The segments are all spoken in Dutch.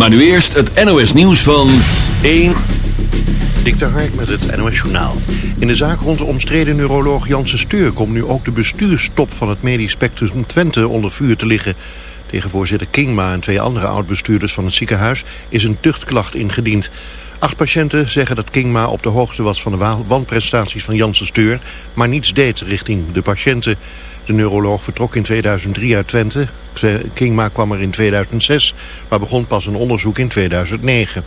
Maar nu eerst het NOS nieuws van 1... Dik de Hark met het NOS Journaal. In de zaak rond de omstreden neuroloog Janssen Steur... komt nu ook de bestuurstop van het medisch spectrum Twente onder vuur te liggen. Tegen voorzitter Kingma en twee andere oud-bestuurders van het ziekenhuis... is een tuchtklacht ingediend. Acht patiënten zeggen dat Kingma op de hoogte was van de wanprestaties van Janssen Steur... maar niets deed richting de patiënten. De neuroloog vertrok in 2003 uit Twente. Kingma kwam er in 2006, maar begon pas een onderzoek in 2009.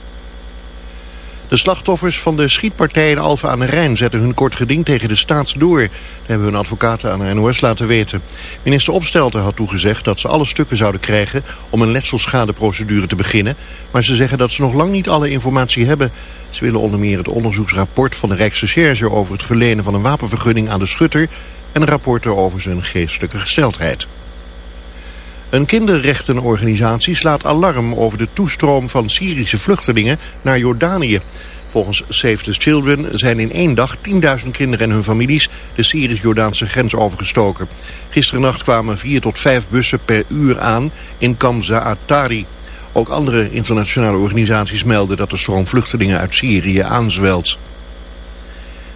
De slachtoffers van de schietpartij in Alphen aan de Rijn zetten hun kort geding tegen de staat door. Dat hebben hun advocaten aan de NOS laten weten. Minister Opstelten had toegezegd dat ze alle stukken zouden krijgen om een letselschadeprocedure te beginnen. Maar ze zeggen dat ze nog lang niet alle informatie hebben. Ze willen onder meer het onderzoeksrapport van de Rijksrecherche over het verlenen van een wapenvergunning aan de schutter en rapporten over zijn geestelijke gesteldheid. Een kinderrechtenorganisatie slaat alarm over de toestroom van Syrische vluchtelingen naar Jordanië. Volgens Save the Children zijn in één dag 10.000 kinderen en hun families de Syrisch-Jordaanse grens overgestoken. Gisterennacht kwamen vier tot vijf bussen per uur aan in Kamza Atari. Ook andere internationale organisaties melden dat de stroom vluchtelingen uit Syrië aanzwelt.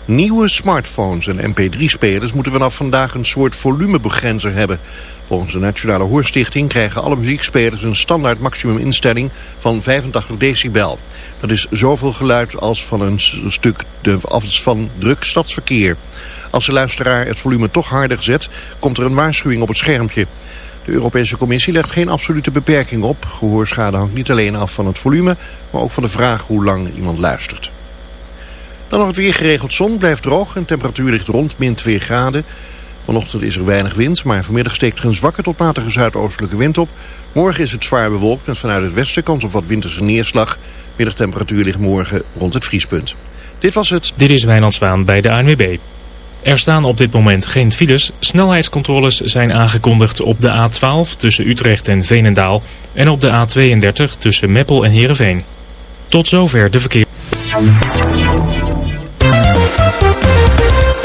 Nieuwe smartphones en mp3-spelers moeten vanaf vandaag een soort volumebegrenzer hebben. Volgens de Nationale Hoorstichting krijgen alle muziekspelers een standaard maximuminstelling van 85 decibel. Dat is zoveel geluid als van een stuk de, als van druk stadsverkeer. Als de luisteraar het volume toch harder zet, komt er een waarschuwing op het schermpje. De Europese Commissie legt geen absolute beperking op. Gehoorschade hangt niet alleen af van het volume, maar ook van de vraag hoe lang iemand luistert. Dan nog het weer geregeld zon, blijft droog en temperatuur ligt rond min 2 graden. Vanochtend is er weinig wind, maar vanmiddag steekt er een zwakke tot matige zuidoostelijke wind op. Morgen is het zwaar bewolkt met vanuit het westen kans op wat winterse neerslag. Middagtemperatuur ligt morgen rond het vriespunt. Dit was het. Dit is Wijnand bij de ANWB. Er staan op dit moment geen files. Snelheidscontroles zijn aangekondigd op de A12 tussen Utrecht en Veenendaal... en op de A32 tussen Meppel en Heerenveen. Tot zover de verkeer.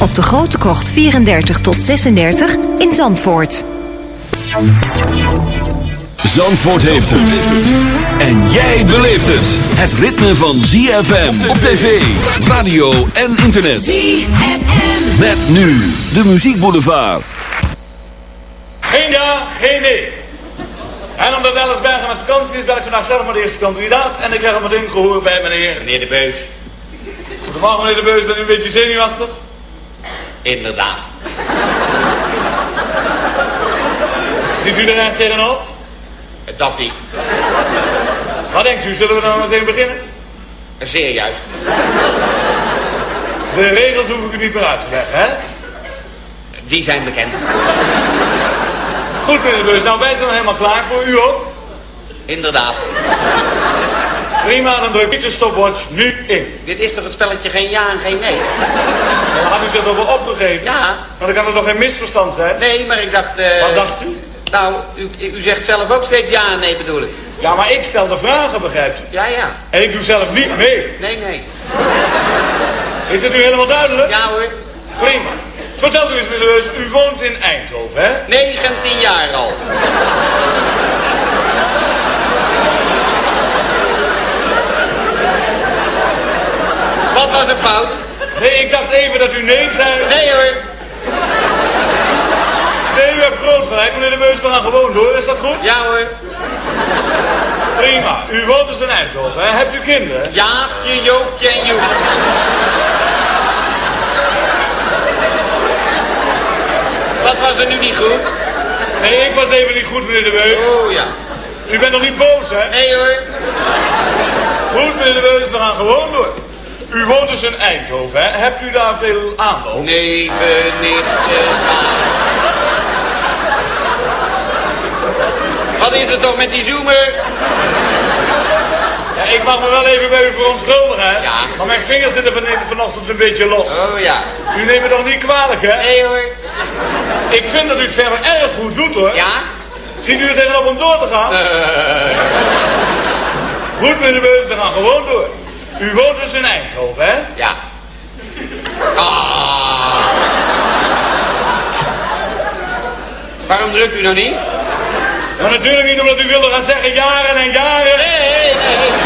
op de Grote Krocht 34 tot 36 in Zandvoort. Zandvoort heeft het. En jij beleeft het. Het ritme van ZFM op tv, radio en internet. ZFM. Met nu de muziekboulevard. Geen ja, geen nee. En omdat Ellisbergen met vakantie is, ben ik vandaag zelf maar de eerste kandidaat. En ik krijg al meteen gehoor bij meneer... Meneer de Beus. Goedemorgen meneer de Beus, bent u een beetje zenuwachtig? Inderdaad. Ziet u er echt tegenop? Dat niet. Wat denkt u, zullen we dan meteen beginnen? Zeer juist. De regels hoef ik u niet meer uit te leggen, hè? Die zijn bekend. Goed meneer de Beus, nou wij zijn helemaal klaar voor u ook. Inderdaad. Prima, dan druk ik de stopwatch nu in. Dit is toch het spelletje geen ja en geen nee? Dan had u zich toch wel opgegeven? Ja. Maar dan kan er toch geen misverstand zijn? Nee, maar ik dacht... eh, Wat dacht u? Nou, u, u zegt zelf ook steeds ja en nee bedoel ik. Ja, maar ik stel de vragen, begrijpt u? Ja, ja. En ik doe zelf niet mee. Nee, nee. Is dat u helemaal duidelijk? Ja hoor. Prima. Vertelt u eens, meneer u woont in Eindhoven, hè? 19 jaar al. Wat was er fout? Nee, ik dacht even dat u nee zei. Nee hoor. Nee, u hebt groot gelijk, meneer de Meus, we gaan gewoon door. Is dat goed? Ja hoor. Prima. U woont dus in Eindhoven, hè? Hebt u kinderen? Jaapje, Joopje en Joep. Wat was er nu niet goed? Nee, ik was even niet goed, meneer de Meus. Oh ja. U bent nog niet boos, hè? Nee hoor. Goed, meneer de Meus, we gaan gewoon door. U woont dus in Eindhoven, hè? Hebt u daar veel aanloop? Neven, nichten, Wat is er toch met die zoomer? Ja, ik mag me wel even bij u verontschuldigen, hè? Ja. Maar mijn vingers zitten van, vanochtend een beetje los. Oh ja. U neemt me toch niet kwalijk, hè? Nee hoor. Ik vind dat u het verder erg goed doet, hoor. Ja? Ziet u er tegenop om door te gaan? Goed, meneer de Beus, we gaan gewoon door. U woont dus in Eindhoven, hè? Ja. Ah. Waarom drukt u nou niet? Maar natuurlijk niet omdat u wilde gaan zeggen jaren en jaren. Nee, nee. I've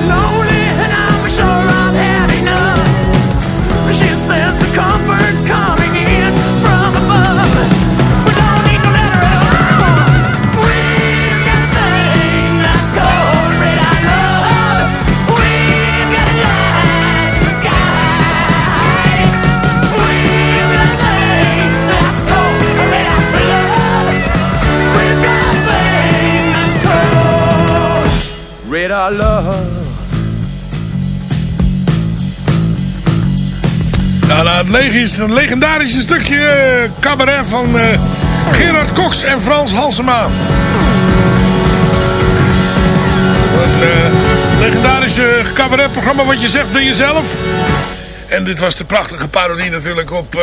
I Nou, nou, het is een legendarische stukje eh, cabaret van eh, Gerard Cox en Frans Halsema. Een eh, legendarische cabaretprogramma wat je zegt door jezelf. En dit was de prachtige parodie natuurlijk op... eh,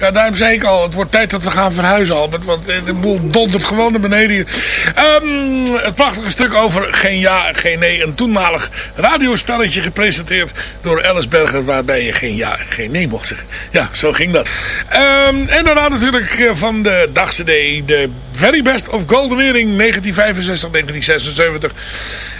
ja, daarom zei ik al, het wordt tijd dat we gaan verhuizen, Albert. Want eh, de boel dondert gewoon naar beneden hier. Ehm, het prachtige stuk over geen ja, geen nee. Een toenmalig radiospelletje gepresenteerd door Alice Berger... waarbij je geen ja en geen nee mocht zeggen. Ja, zo ging dat. Ehm, en daarna natuurlijk eh, van de dagcd... de Very Best of Golden Earring 1965, 1976.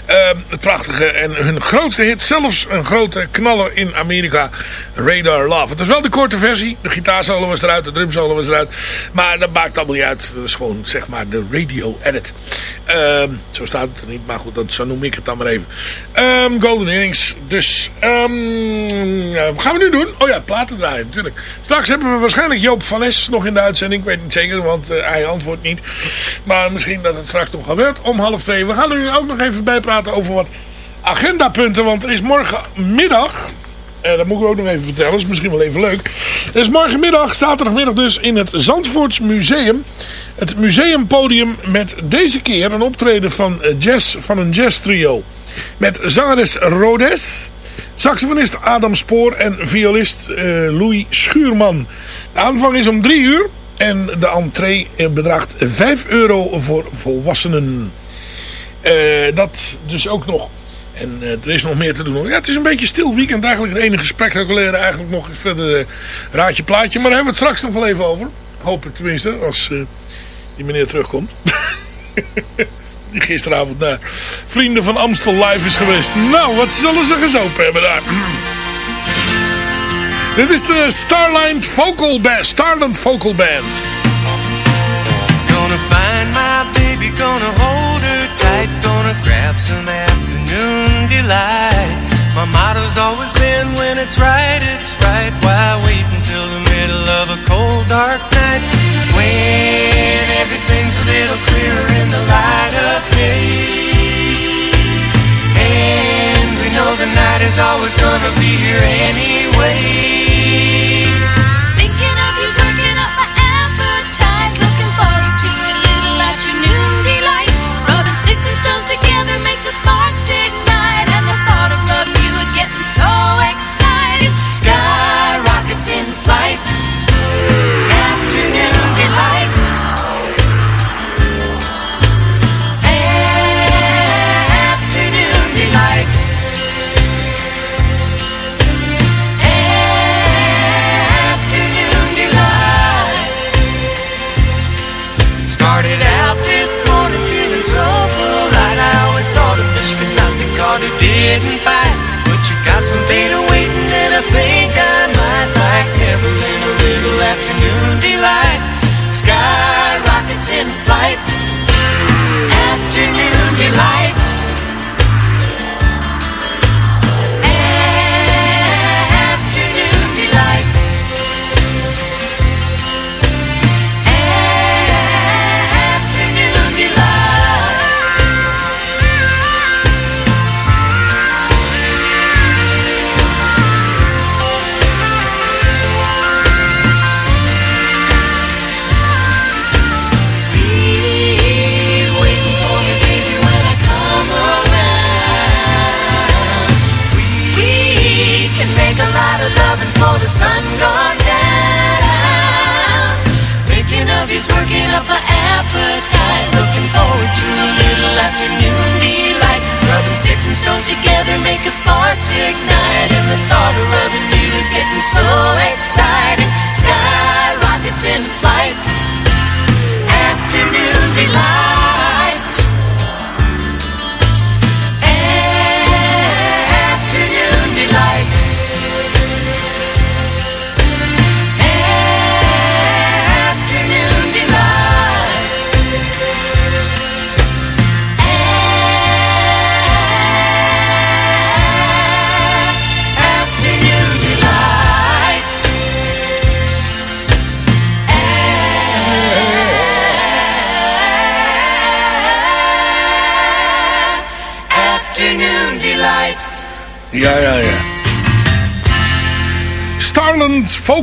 Ehm, het prachtige en hun grootste hit, zelfs een grote knaller in Amerika, Radar Love. Het is wel de korte versie, de gitaarsolo was eruit, de drumsolo was eruit. Maar dat maakt allemaal niet uit, dat is gewoon zeg maar de radio edit. Ehm, zo staat het er niet, maar goed, dat, zo noem ik het dan maar even. Ehm, Golden Earrings, dus wat gaan we nu doen? Oh ja, platen draaien natuurlijk. Straks hebben we waarschijnlijk Joop van Es nog in de uitzending, ik weet niet zeker, want eh, hij antwoordt niet. Maar misschien dat het straks nog gebeurt om half twee. We gaan er nu ook nog even bij praten over wat agendapunten. Want er is morgenmiddag... En dat moet ik ook nog even vertellen. Is misschien wel even leuk. Er is morgenmiddag, zaterdagmiddag dus, in het Zandvoorts Museum. Het museumpodium met deze keer een optreden van, eh, jazz, van een jazz trio. Met zangeres Rhodes, saxofonist Adam Spoor en violist eh, Louis Schuurman. De aanvang is om drie uur. En de entree eh, bedraagt 5 euro voor volwassenen. Eh, dat dus ook nog. En eh, er is nog meer te doen. Ja, het is een beetje stil weekend. Eigenlijk het enige spectaculaire eigenlijk nog verder raadje plaatje. Maar daar hebben we het straks nog wel even over. Hoop ik tenminste. Als die meneer terugkomt. die gisteravond naar Vrienden van Amstel live is geweest. Nou, wat zullen ze gezopen hebben daar. Dit is de Starland Vocal Band. Starland Vocal Band. Gonna find my baby, gonna hold her tight, gonna grab some afternoon delight. My motto's always been when it's right, it's right. Why wait always gonna be here anyway.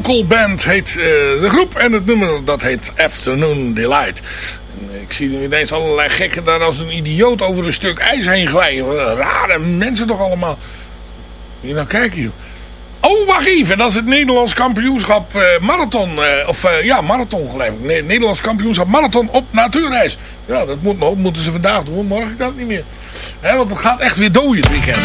Local Band heet eh, de groep. En het nummer dat heet Afternoon Delight. En ik zie nu ineens allerlei gekken daar als een idioot over een stuk ijs heen glijden. Rare mensen toch allemaal. Hier nou kijken joh. Oh, wacht even. Dat is het Nederlands kampioenschap eh, marathon. Eh, of ja, marathon geloof. Nee, Nederlands kampioenschap marathon op natuurreis. Ja, dat moet, moeten ze vandaag doen. Morgen kan het niet meer. Want het gaat echt weer dooien het weekend.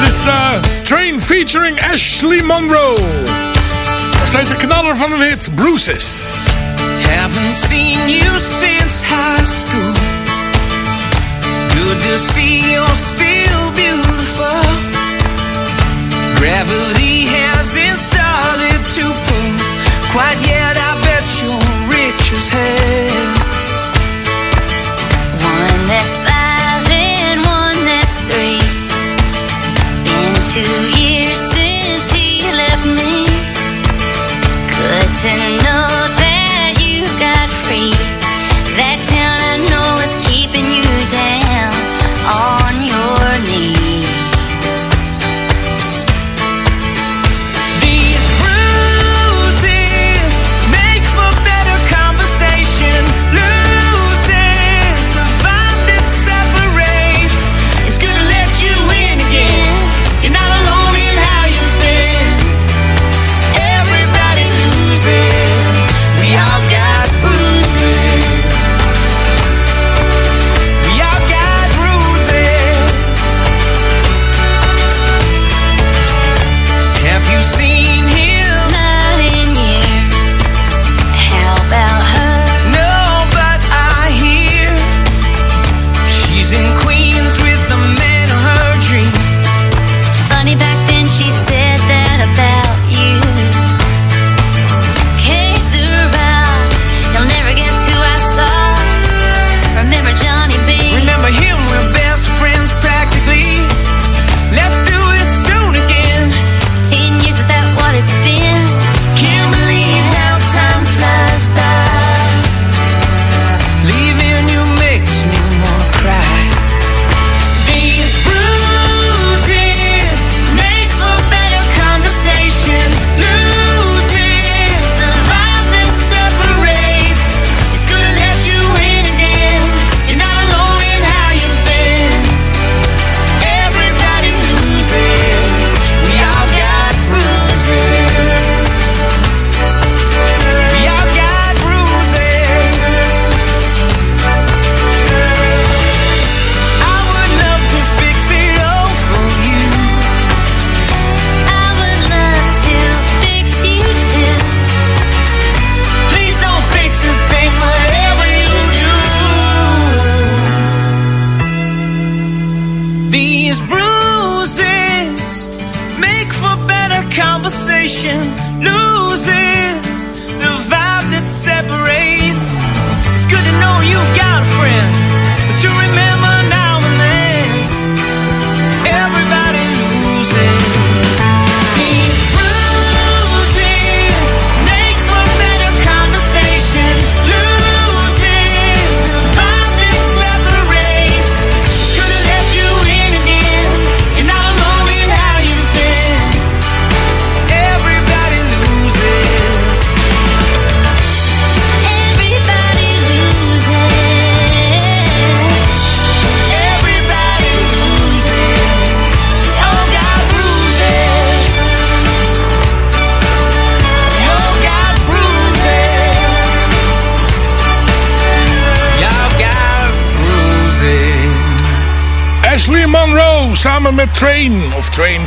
This is uh, Train featuring Ashley Monroe. Nog steeds een knaller van een hit, Haven't seen you since high school. Good to see you're still beautiful. Gravity has started to pull quite yet. I bet you're rich as hell. One that's two years since he left me. Couldn't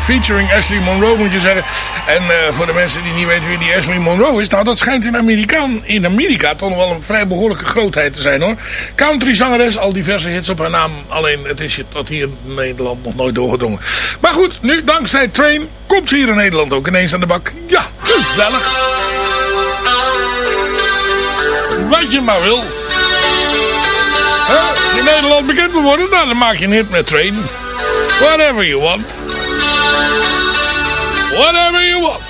featuring Ashley Monroe moet je zeggen. En eh, voor de mensen die niet weten wie die Ashley Monroe is. Nou dat schijnt in Amerika, in Amerika toch nog wel een vrij behoorlijke grootheid te zijn hoor. Country zangeres, al diverse hits op haar naam. Alleen het is je tot hier in Nederland nog nooit doorgedrongen. Maar goed, nu dankzij Train komt ze hier in Nederland ook ineens aan de bak. Ja, gezellig. Wat je maar wil. Huh? Als je in Nederland bekend wil worden, nou, dan maak je een hit met Train. Whatever you want. Whatever you want.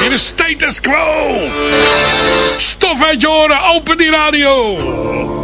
Hier is status quo. Stof uit je oren, open die radio.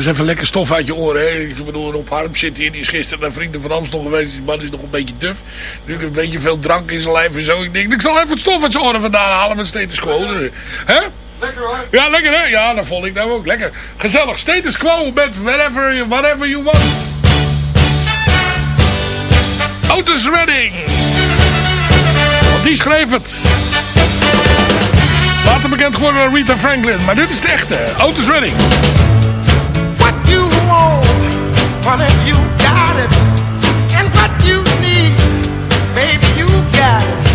Eens even lekker stof uit je oren. Hè. Ik bedoel, Rob Harm zit hier. Die is gisteren naar Vrienden van Amstel geweest. Die man is nog een beetje duf. Nu een beetje veel drank in zijn lijf en zo. Ik denk, ik zal even het stof uit zijn oren vandaan halen met status quo. Hè? Lekker hoor. Ja, lekker hè? Ja, dat vond ik nou ook. Lekker. Gezellig. Status quo met whatever, you- whatever you want. Otis Redding. Want die schreef het. Later bekend geworden door Rita Franklin. Maar dit is de echte. Otis Redding. Whatever you got it. And what you need, baby, you got it.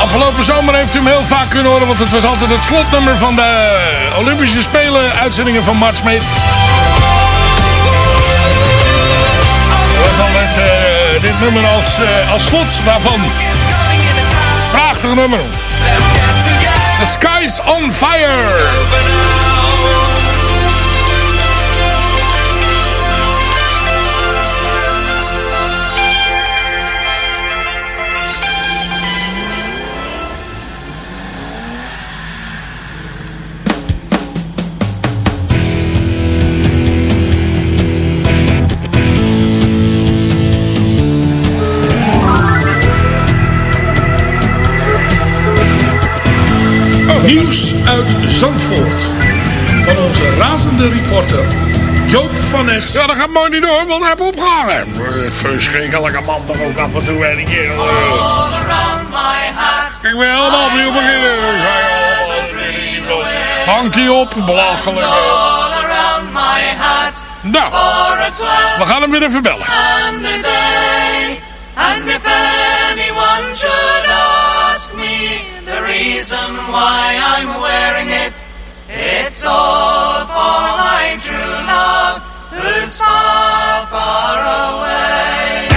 Afgelopen zomer heeft u hem heel vaak kunnen horen, want het was altijd het slotnummer van de Olympische Spelen uitzendingen van Mart. Dat was altijd eh, dit nummer als, eh, als slot daarvan. Prachtig nummer. The Sky's on Fire. Zandvoort. Van onze razende reporter Joop van Nes. Ja, dat gaat mooi niet door, want hij heeft opgehangen. Verschrikkelijke man toch ook af en toe, weet ik hier. Ik wil helemaal opnieuw beginnen. Hangt hij op, belachelijk. Nou, we gaan hem weer even bellen. And if anyone should reason why I'm wearing it, it's all for my true love who's far, far away.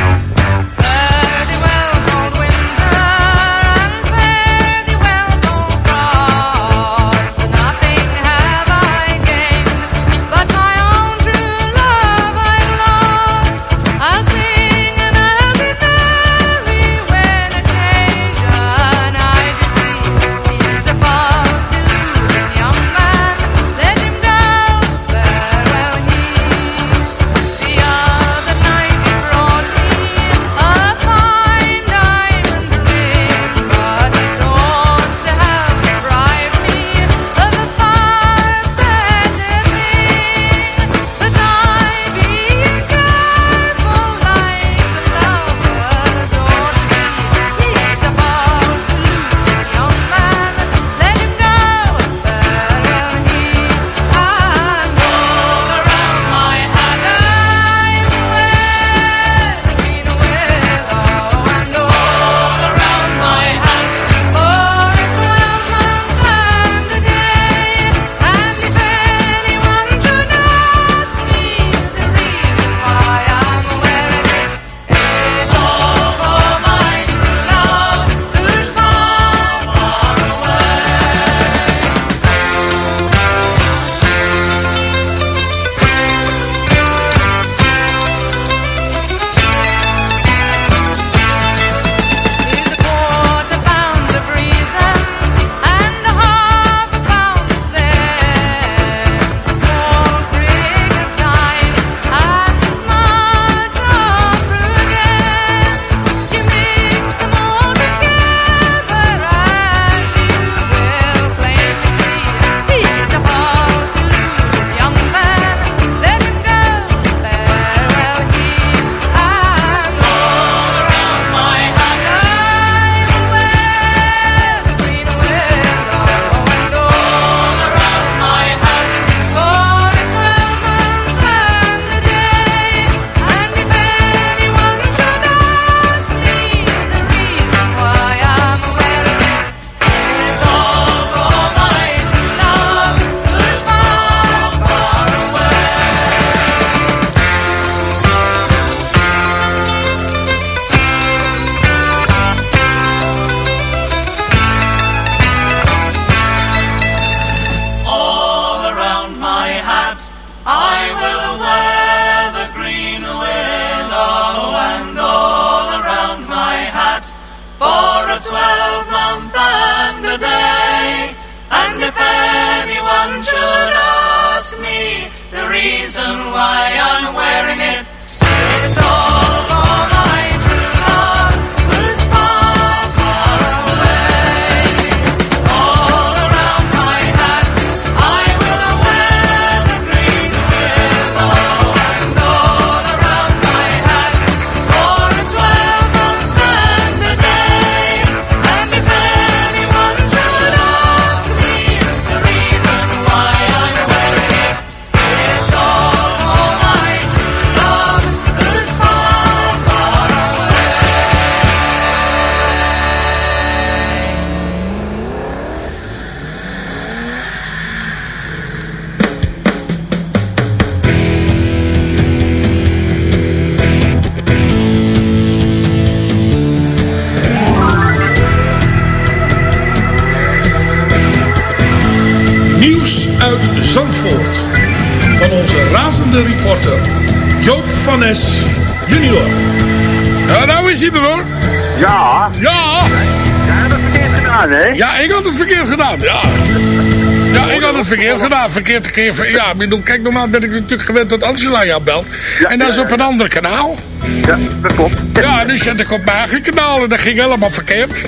Verkeerd gedaan. Verkeerd keer. Ja, bedoel, kijk, normaal ben ik natuurlijk gewend dat Angela jou belt. en dat is op een ander kanaal. Ja, dat klopt. Ja, nu zit ik op mijn eigen kanaal en dat ging helemaal verkeerd.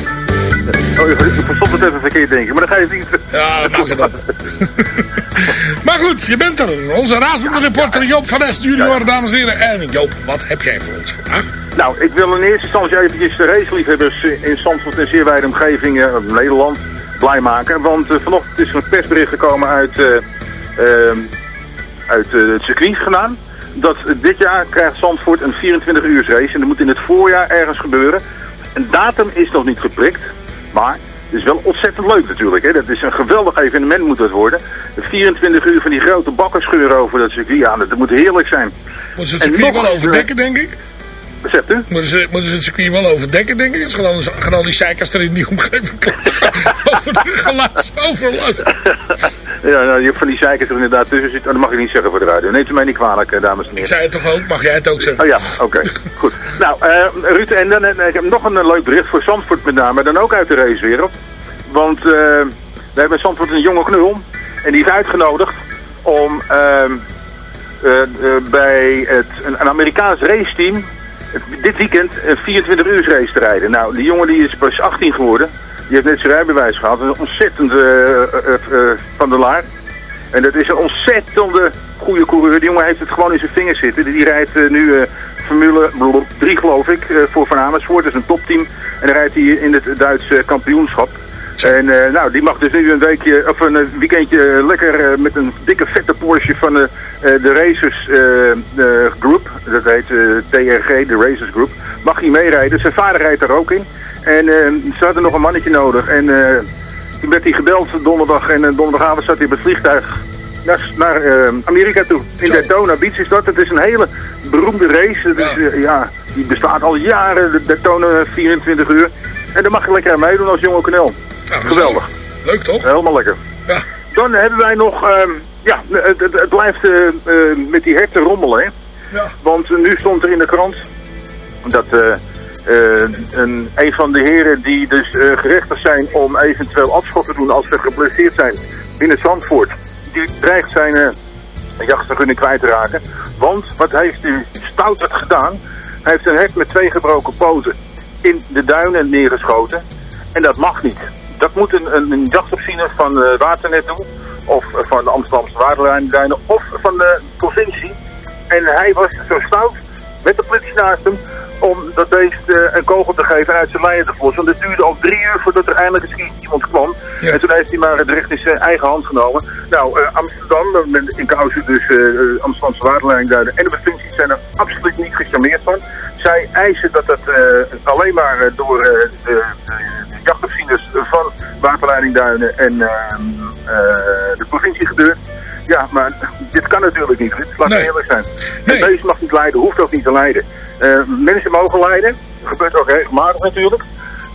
Oh, verstond het even verkeerd, denk ik. Maar dan ga je het niet... Ja, dat mag het dan. maar goed, je bent er. Onze razende reporter Joop van Es junior, dames en heren. En Joop, wat heb jij voor ons vandaag? Nou, ik wil in eerste instantie eventjes de raceliefhebbers in Zandvoort en zeer wijde omgeving eh, Nederland blij maken. Want eh, vanochtend is er een persbericht gekomen uit, eh, ehm, uit eh, het circuit gedaan. Dat dit jaar krijgt Zandvoort een 24 uur race. En dat moet in het voorjaar ergens gebeuren. Een datum is nog niet geprikt. Maar het is wel ontzettend leuk natuurlijk. Hè? Dat is een geweldig evenement moet dat worden. De 24 uur van die grote bakkenscheuren over dat circuit. Ja, dat moet heerlijk zijn. Moeten ze het circuit wel overdekken, denk ik? Wat zegt u? Moeten ze, moeten ze het circuit wel overdekken, denk ik? Gaan al, gaan al die zeikers er in die omgeving over de geluidsoverlast. Ja, nou, je hebt van die zeikers er inderdaad tussen zitten. Oh, dat mag ik niet zeggen voor de radio. Neemt u mij niet kwalijk, eh, dames en Ik heren. zei het toch ook? Mag jij het ook zeggen? Oh ja, oké. Goed. Nou, eh Ruud, en dan eh, ik heb nog een leuk bericht voor Zandvoort met name. Dan ook uit de racewereld. Want eh, we hebben in Zandvoort een jonge knul. En die is uitgenodigd om ehm, eh, eh, bij het, een, een Amerikaans raceteam dit weekend een 24 uur race te rijden. Nou, die jongen die is pas 18 geworden. Die heeft net zijn rijbewijs gehad. Een ontzettend eh, eh, eh, van de laar. En dat is een ontzettende goede coureur. Die jongen heeft het gewoon in zijn vingers zitten. Die rijdt eh, nu eh, Formule 3 geloof ik eh, voor Van Amersfoort. Dat is een topteam. En dan rijdt hij in het Duitse kampioenschap. En eh, nou, die mag dus nu een weekje, of een eh, weekendje eh, lekker met een dikke vette Porsche van de, eh, de Racers Group. Dat heet TRG, de Racers Group. Mag hij meerijden. Zijn vader rijdt daar ook in. En ze hadden nog een mannetje nodig. En toen werd hij gebeld donderdag. En donderdagavond zat hij op het vliegtuig naar, naar Amerika toe. In Daytona Beach is dat. Het is een hele beroemde race. Het is, ja, die bestaat al jaren, de Daytona 24 uur. En daar mag je lekker aan meedoen als jonge knel. Geweldig. Leuk toch? Helemaal lekker. Ja. Dan hebben wij nog, ehm, ja, het, het, het blijft eh, eh, met die herten rommelen. Hè? Ja. Want nu stond er in de krant dat eh, een, een van de heren die dus gerechtigd zijn om eventueel afschot te doen als ze geblesseerd zijn binnen Zandvoort, die dreigt zijn eh jachtvergunning kwijt te raken. Want wat heeft hij stouterd gedaan? Hij heeft een hert met twee gebroken poten in de duinen neergeschoten. En dat mag niet. Dat moet een, een, van eh, Waternet doen. Of van de Amsterdamse Waterlijnduinen. Of van de provincie. En hij was zo stout met de politie naast hem om dat beest eh, een kogel te geven en uit zijn lijnen te flossen. Want het duurde al drie uur voordat er eindelijk eens iemand kwam. En toen heeft hij maar het recht in zijn eigen hand genomen. Nou, eh, Amsterdam, eh, in Kousen dus eh, Amsterdamse waterlijnduinen en de provincie zijn er absoluut niet gecharmeerd van. Zij eisen dat dat alleen maar door de, de jachtopzieners van waterleidingduinen en eh, eh, de provincie gebeurt. Ja, maar dit kan natuurlijk niet. Ruud. Laten we eerlijk zijn. Het beest mag niet lijden, hoeft ook niet te lijden. Eh, mensen mogen lijden. Dat gebeurt ook regelmatig natuurlijk.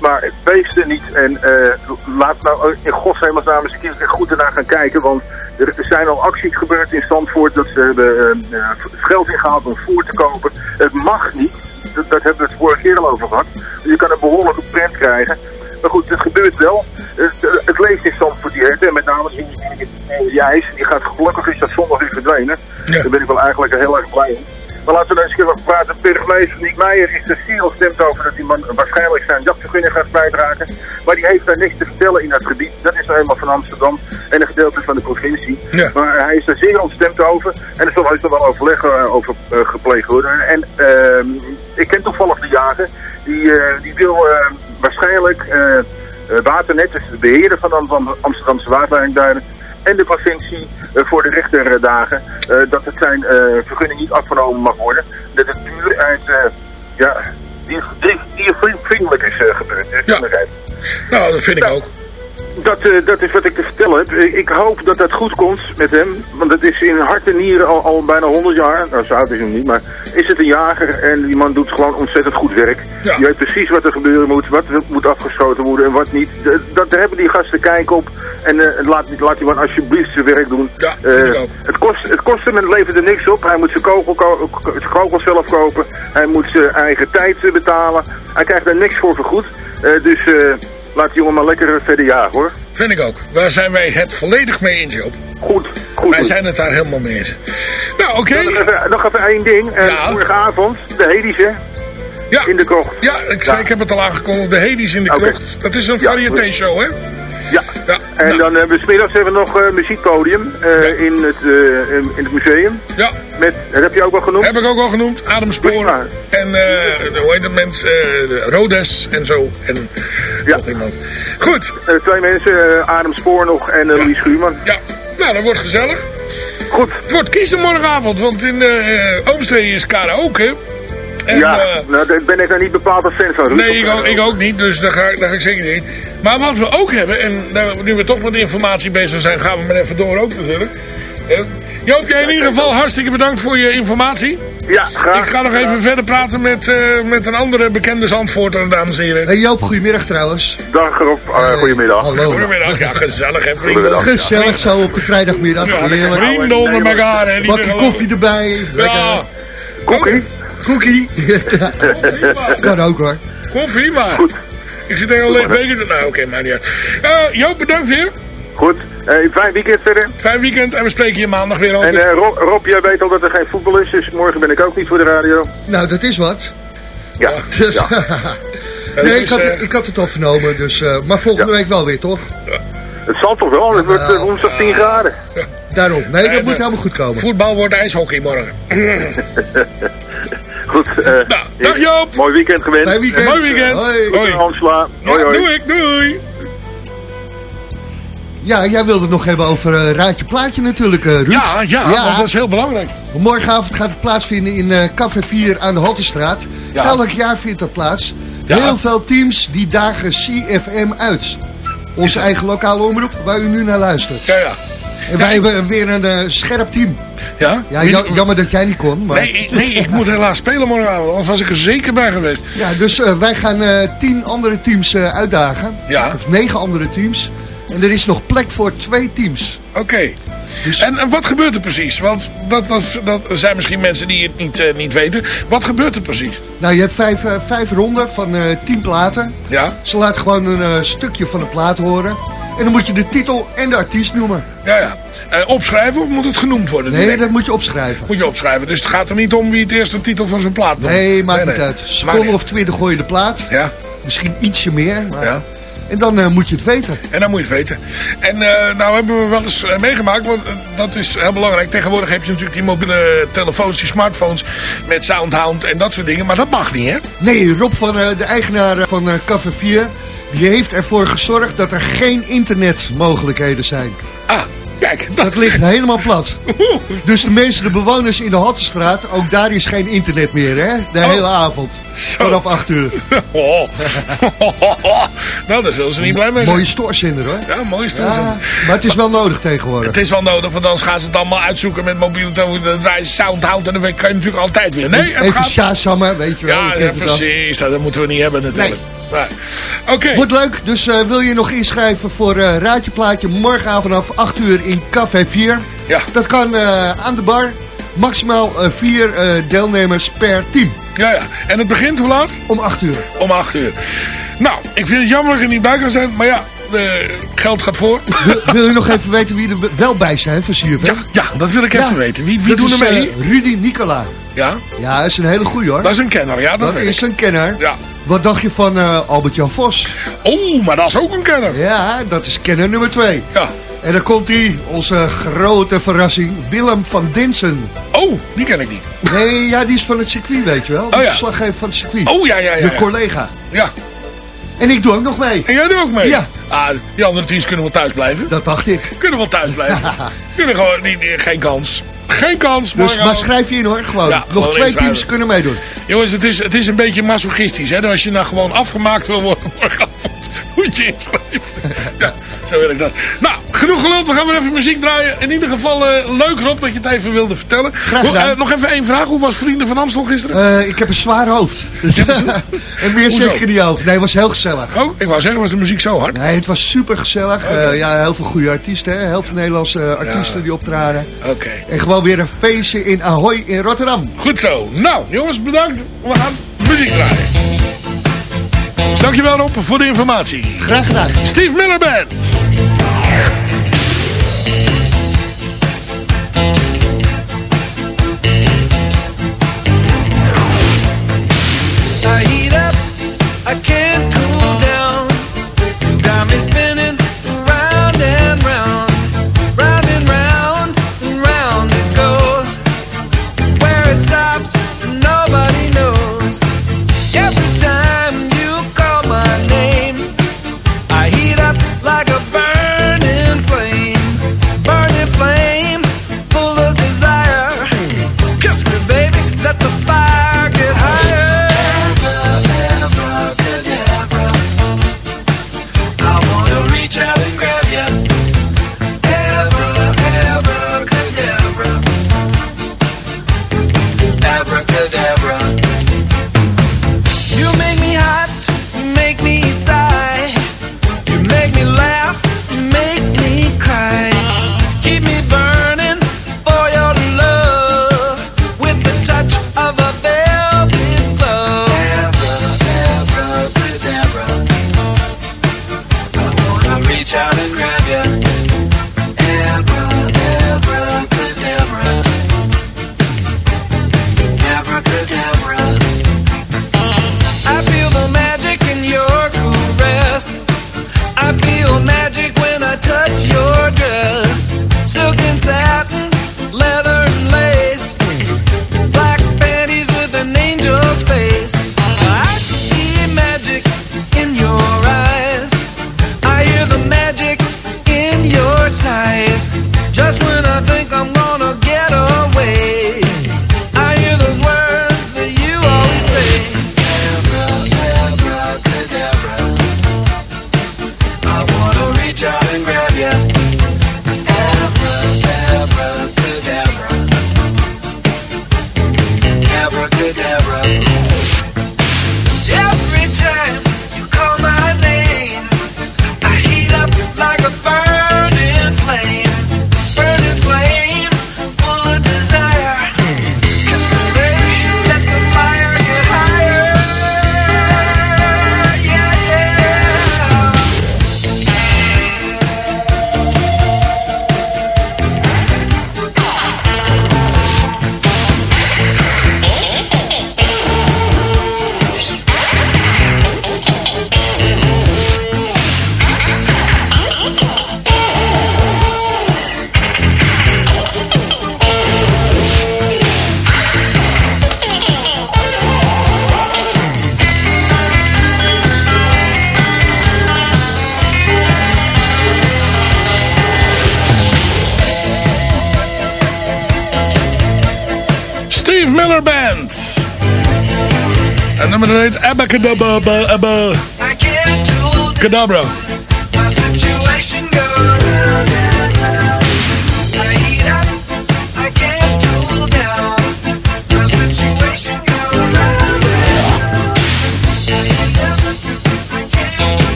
Maar het beesten niet. En eh, laat nou in godsnaam eens een keer goed ernaar gaan kijken. Want er zijn al acties gebeurd in Zandvoort. Dat ze hebben eh, eh, geld ingehaald om voer te kopen. Het mag niet. Dat, dat hebben we het vorige keer al over gehad. Je kan een behoorlijke print krijgen. Maar goed, het gebeurt wel. Het, het leeft in Zandvoort die. En met name die, die, die ijs. Die gaat gelukkig is dat zondag weer verdwenen. Daar ben ik wel eigenlijk heel erg blij om. Maar laten we dan eens over praten. Burgemeester Niek Meijer is er zeer stemt over dat die man waarschijnlijk zijn jachtvergunning gaat kwijtraken. Maar die heeft daar niks te vertellen in dat gebied. Dat is nou helemaal van Amsterdam en een gedeelte van de provincie. Maar hij is er zeer ontstemd over. En er zal heus wel overleg eh, over eh, gepleegd worden. En ehm, ik ken toevallig de jager. Die, eh, die wil eh, waarschijnlijk eh, eh, Waternet, dus de beheerder van de Amsterdamse waterleidingduinen en de provincie eh, voor de rechterdagen dat het zijn vergunning niet afgenomen mag worden. Dat het puur uit ja, dier, dier, diervriendelijk is gebeurd. Ja. Nou, dat vind ik ook. Dat, eh, dat is wat ik te vertellen heb. Ik, ik hoop dat dat goed komt met hem. Want het is in hart en nieren al, al bijna 100 jaar. Nou, zo oud is hij niet, maar is het een jager. En die man doet gewoon ontzettend goed werk. Ja. Je weet precies wat er gebeuren moet. Wat moet afgeschoten worden en wat niet. Dat, daar hebben die gasten kijk op. En eh, laat, laat die man alsjeblieft zijn werk doen. Ja, Eh, het, kost, het kost hem en het levert er niks op. Hij moet zijn kogel, ko- kogel zelf kopen. Hij moet zijn eigen tijd betalen. Hij krijgt er niks voor vergoed. Dus laat die jongen maar lekker verder jagen hoor. Vind ik ook. Daar zijn wij het volledig mee eens, Joop. Goed, goed. Wij goed. zijn het daar helemaal mee eens. Nou, oké. Nog, even, nog even één ding. Eh, Ja. Morgenavond, de Hedis hè, Ja. in de krocht. Ja, ik, zei, ik heb het al aangekondigd. De Hedis in de Oké. krocht. Dat is een Ja, variété show, hè? Ja. Ja. En nou, dan hebben we smiddags hebben we nog eh muziekpodium eh, in, het, eh, in, in het museum. Ja, Met, dat heb je ook wel genoemd? heb ik ook al genoemd. Adem Spoor. Prima. En, hoe heet het mens? Rodes en zo. En Ja. nog iemand. Goed. Twee mensen, Adem Spoor nog en eh, Louis Schuurman. Ja, nou, dat wordt gezellig. Goed. Het wordt kiezen morgenavond, want in uh, Oomstee is karaoke. En, ja, eh, nou, daar ben ik nou niet bepaald een fan van. Nee, ik ook, ik ook niet, dus daar ga, ik- daar ga ik zeker niet. Maar wat we ook hebben, en nou, nu we toch met informatie bezig zijn, gaan we maar even door ook natuurlijk. Eh, Joop, jij in ieder geval hartstikke bedankt voor je informatie. Ja, graag. Ik ga nog even verder praten met, eh, met een andere bekende Zandvoorter, dames en heren. Hey Joop, goedemiddag trouwens. Dag Rob, uh, goedemiddag. Hallo. Goedemiddag, ja gezellig hè vrienden. Gezellig zo op de vrijdagmiddag. Ja, vrienden onder elkaar Bakje koffie erbij. Lekker. Ja, Cookie. kan ook hoor. koffie maar. Ik zit er al leeg beker te... Nou oké, maar niet uit. Eh, Joop, bedankt weer. Goed. Eh, fijn weekend verder. Fijn weekend en we spreken je maandag weer over. En eh, Rob, Rob, jij weet al dat er geen voetbal is, dus morgen ben ik ook niet voor de radio. Nou, dat is wat. Ja. Dus, ja. nee, ik had, ik had het al vernomen. Dus, eh, maar volgende Ja. week wel weer, toch? Het zal toch wel, het wordt eh, woensdag 10 graden. Daarom. Nee, dat moet helemaal goed komen. Voetbal wordt ijshockey morgen. Goed. eh, Nou, dag Joop. Mooi weekend gewenst. Fijn weekend. Mooi weekend. Hoi. Hoi. Hansla. Hoi, Ja, hoi. doe ik, doei. Ja, jij wilde het nog hebben over eh, Raadje Plaatje natuurlijk, eh, Ruud. Ja, ja, want dat is heel belangrijk. Morgenavond gaat het plaatsvinden in eh Café 4 aan de Haltestraat. Ja. Elk jaar vindt dat plaats. Ja. Heel veel teams die dagen CFM uit. Onze eigen lokale omroep waar u nu naar luistert. Ja, ja. En wij hebben weer een eh, scherp team. Ja? Ja, ja, jammer dat jij niet kon. Maar... Nee, ik- nee, ik moet helaas spelen morgenavond. Anders was ik er zeker bij geweest. Ja, dus eh, wij gaan eh, tien andere teams uitdagen. Ja. Of negen andere teams. En er is nog plek voor twee teams. Oké. Dus- En, en wat gebeurt er precies? Want dat, dat, dat zijn misschien mensen die het niet, niet weten. Wat gebeurt er precies? Nou, je hebt vijf, vijf ronden van tien platen. Ja? Ze laten gewoon een stukje van de plaat horen. En dan moet je de titel en de artiest noemen. Ja, ja. Eh, opschrijven of moet het genoemd worden? Nee, dat moet je opschrijven. Moet je opschrijven. Dus het gaat er niet om wie het eerste titel van zijn plaat noemt. Nee, maakt Nee, niet nee. uit. Seconde of twintig gooi je de plaat. Ja, Misschien ietsje meer. Maar... ja. En dan eh, moet je het weten. En dan moet je het weten. En eh, nou hebben we wel eens meegemaakt, want dat is heel belangrijk. Tegenwoordig heb je natuurlijk die mobiele telefoons, die smartphones met Soundhound en dat soort dingen. Maar dat mag niet, hè? Nee, Rob van de eigenaar van Café 4... die heeft ervoor gezorgd dat er geen internetmogelijkheden zijn. Ah, kijk. Dat ligt helemaal plat. Dus de mensen, de bewoners in de Hattenstraat... ook daar is geen internet meer, hè? De Oh. hele avond. Vanaf 8 uur. Oh. nou, daar zullen ze niet blij mee zijn. Mooie stoorzender, hoor. Ja, mooi is dat. Ja, maar het is wel nodig tegenwoordig. Het is wel nodig, want anders gaan ze het allemaal uitzoeken met mobiele telefoon. Dan Soundhound en dan kan je natuurlijk altijd weer. Nee, het Even gaat... weet je wel. Ja, ja, precies. Dat moeten we niet hebben natuurlijk. Nee. Oké. Wordt leuk, dus eh, wil je nog inschrijven voor eh Raadje Plaatje morgenavond vanaf 8 uur in Café 4? Ja. Dat kan eh, aan de bar. Maximaal eh, vier eh, deelnemers per team. Ja, ja. En het begint hoe laat? Om 8 uur. Om 8 uur. Nou, ik vind het jammer dat ik er niet bij kan zijn. Maar ja, eh, geld gaat voor. Wil, wil je nog even weten wie er wel bij zijn van CFM? Ja, ja, dat wil ik even weten. Wie, wie dat doen is, er mee? Rudy Nicola. Ja, Ja, dat is een hele goeie hoor. dat is een kenner. Ja, dat, Dat is een kenner. Ja. Wat dacht je van eh, Albert-Jan Vos? Oh, maar dat is ook een kenner. Ja, dat is kenner nummer 2. Ja. En dan komt hij, onze grote verrassing, Willem van Dinsen. Oh, die ken ik niet. Nee, ja, die is van het circuit, weet je wel. Die Oh, ja. verslaggever van het circuit. Oh, ja, ja, ja. De collega. Ja. En ik doe ook nog mee. En jij doet ook mee? Ja. Ah, die andere teams kunnen wel thuis blijven. Dat dacht ik. Kunnen wel thuis blijven. kunnen gewoon niet- geen kans. Geen kans. Dus, maar schrijf je in hoor, gewoon. Ja, nog gewoon twee teams kunnen meedoen. Jongens, het is, het is een beetje masochistisch. Hè? Als je nou gewoon afgemaakt wil worden morgenavond, moet je inschrijven. Ja, Zo wil ik dat. Nou, genoeg geluld. We gaan weer even muziek draaien. In ieder geval eh, leuk Rob dat je het even wilde vertellen. Graag gedaan. eh, nog even één vraag. Hoe was Vrienden van Amstel gisteren? Eh, ik heb een zwaar hoofd. en meer zeg er niet over. Nee, het was heel gezellig. Oh, ik wou zeggen, was de muziek zo hard? Nee, het was super gezellig. ja, heel veel goede artiesten. Hè? Heel veel Nederlandse artiesten die optraden. Oké. En gewoon weer een feestje in Ahoy in Rotterdam. Goed zo. Nou, jongens, bedankt. We gaan muziek draaien. Dankjewel Rob voor de informatie. Graag gedaan. Steve Miller Band. Abba, abba, abba. Cadabra.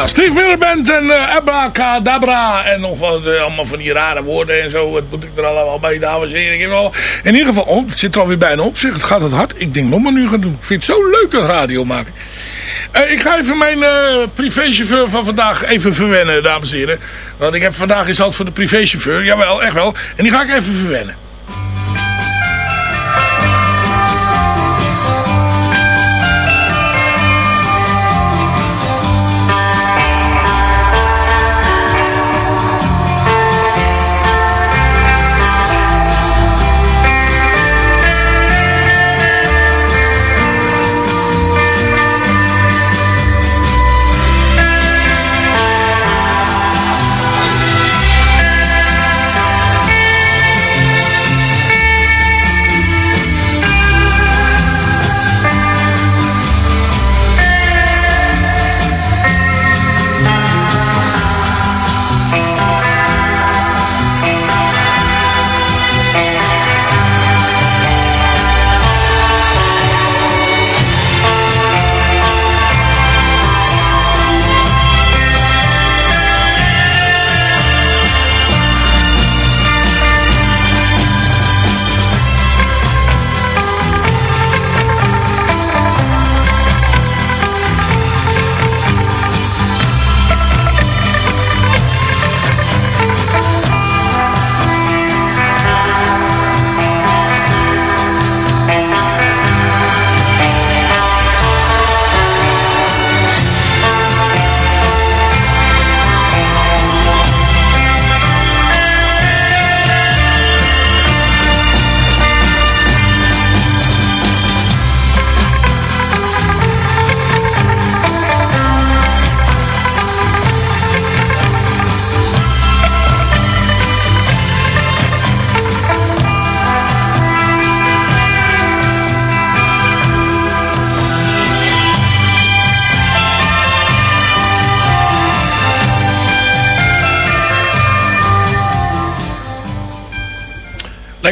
Ja, Steve Miller en uh, Abracadabra. En nog wat, eh, allemaal van die rare woorden en zo. Wat moet ik er allemaal bij, dames en heren. In ieder geval, oh, het zit er alweer bijna op. Zeg, het gaat het hard. Ik denk nog maar nu gaan doen. Ik vind het zo leuk dat radio maken. Eh, ik ga even mijn eh, privéchauffeur van vandaag even verwennen, dames en heren. Want ik heb vandaag is voor de privéchauffeur. Jawel, echt wel. En die ga ik even verwennen.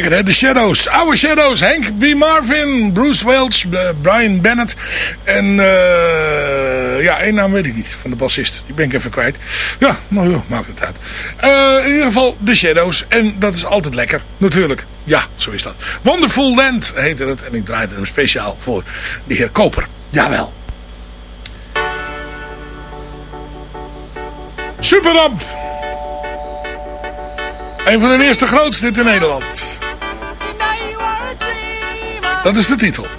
lekker de Shadows. Oude Shadows, Hank, B. Marvin, Bruce Welch, eh, Brian Bennett. En eh, ja, één naam weet ik niet, van de bassist. Die ben ik even kwijt. Ja, nou joh, maakt het uit. Eh, in ieder geval de Shadows. En dat is altijd lekker, natuurlijk. Ja, zo is dat. Wonderful Land heette het. En ik draaide hem speciaal voor de heer Koper. Jawel. Superdamp. Een van de eerste grootste in Nederland. Dat is de titel.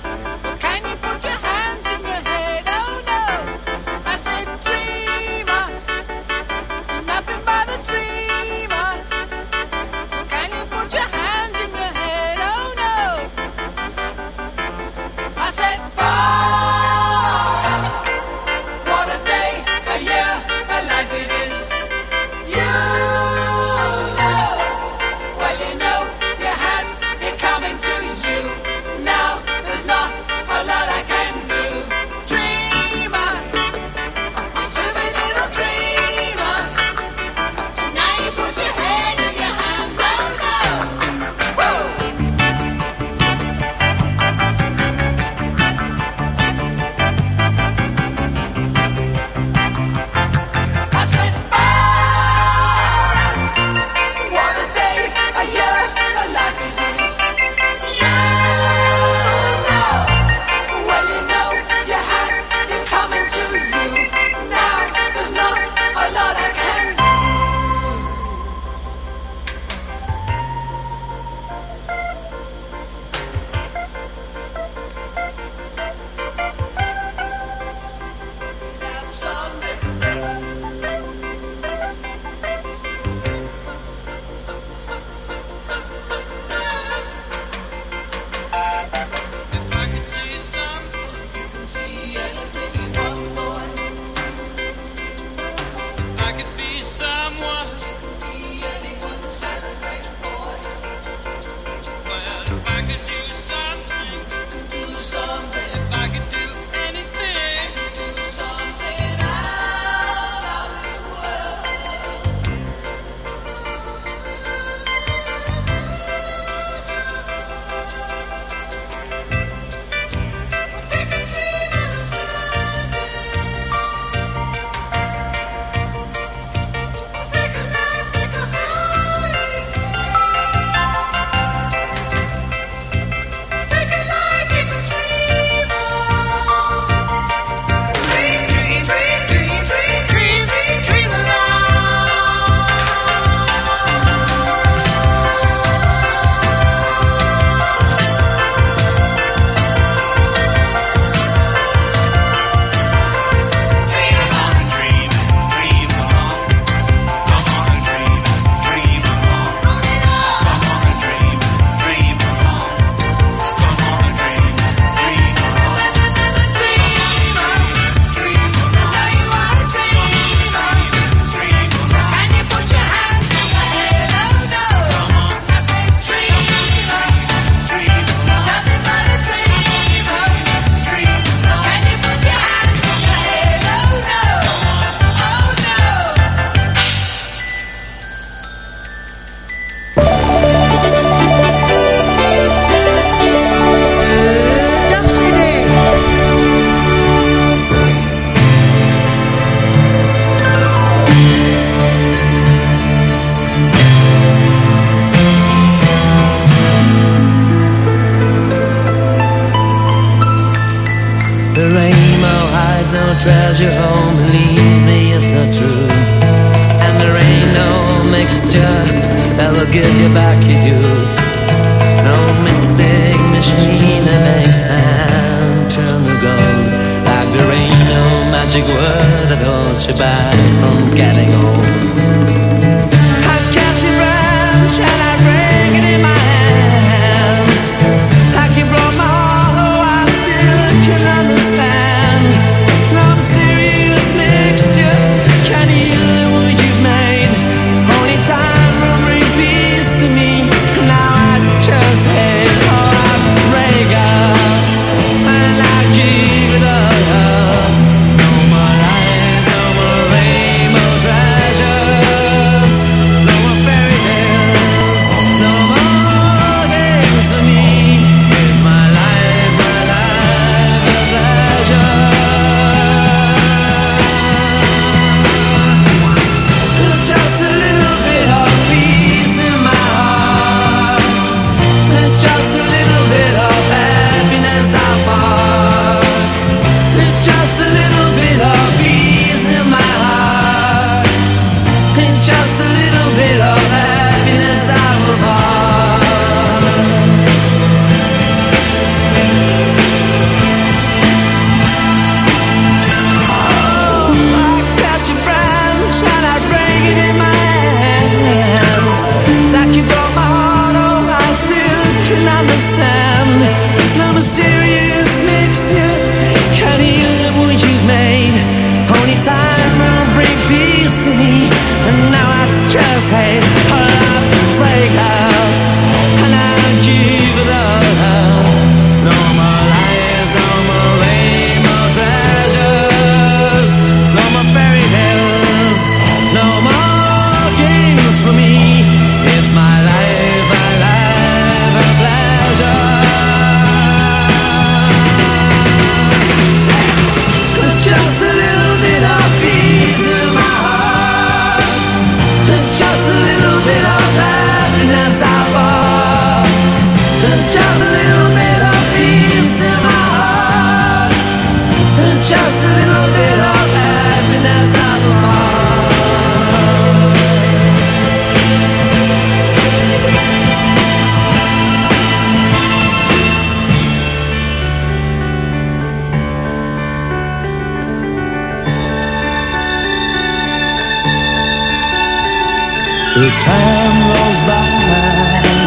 The time goes by,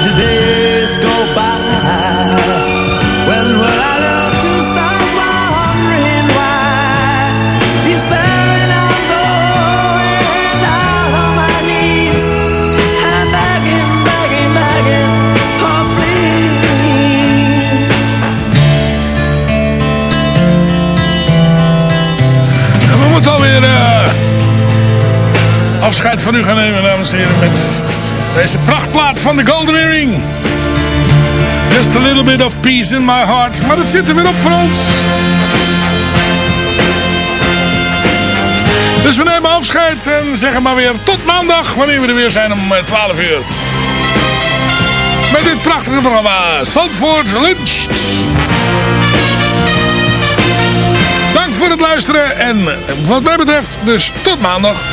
the days go by. When will I to wondering why? Going on my knees. I'm begging, begging, begging, oh we moeten alweer eh, afscheid van u gaan nemen, dames en heren, met deze prachtplaat van de Golden Earring. Just a little bit of peace in my heart. Maar dat zit er weer op voor ons. Dus we nemen afscheid en zeggen maar weer tot maandag, wanneer we er weer zijn om eh, 12 uur. Met dit prachtige programma, Zandvoort Lunch. Dank voor het luisteren en eh, wat mij betreft dus tot maandag.